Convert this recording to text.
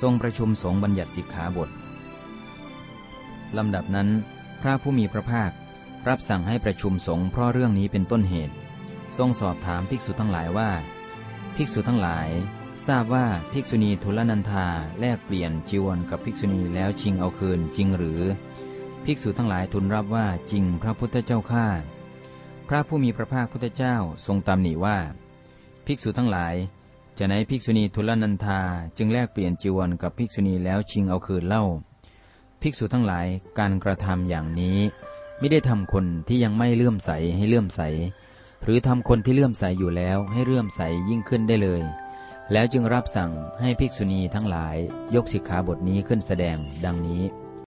ทรงประชุมสงฆ์บัญญัติสิกขาบทลำดับนั้น พระผู้มีพระภาครับสั่งให้ประชุมสงฆ์เพราะเรื่องนี้เป็นต้นเหตุ ทรงสอบถามภิกษุทั้งหลายว่า ภิกษุทั้งหลาย ทราบว่าภิกษุณีทุลนันธาแลกเปลี่ยนจีวรกับภิกษุณีแล้วชิงเอาคืนจริงหรือ ภิกษุทั้งหลายทูลรับว่าจริงพระพุทธเจ้าข้าพระผู้มีพระภาคพุทธเจ้าทรงตำหนิว่า ภิกษุทั้งหลาย จะไหนภิกษุณีทุลนันธาจึงแลกเปลี่ยนจีวรกับภิกษุณีแล้วชิงเอาคืนเล่า ภิกษุทั้งหลายการกระทำอย่างนี้ ไม่ได้ทำคนที่ยังไม่เลื่อมใสให้เลื่อมใส หรือทำคนที่เลื่อมใสอยู่แล้วให้เลื่อมใสยิ่งขึ้นได้เลย แล้วจึงรับสั่งให้ภิกษุณีทั้งหลายยกสิกขาบทนี้ขึ้นแสดงดังนี้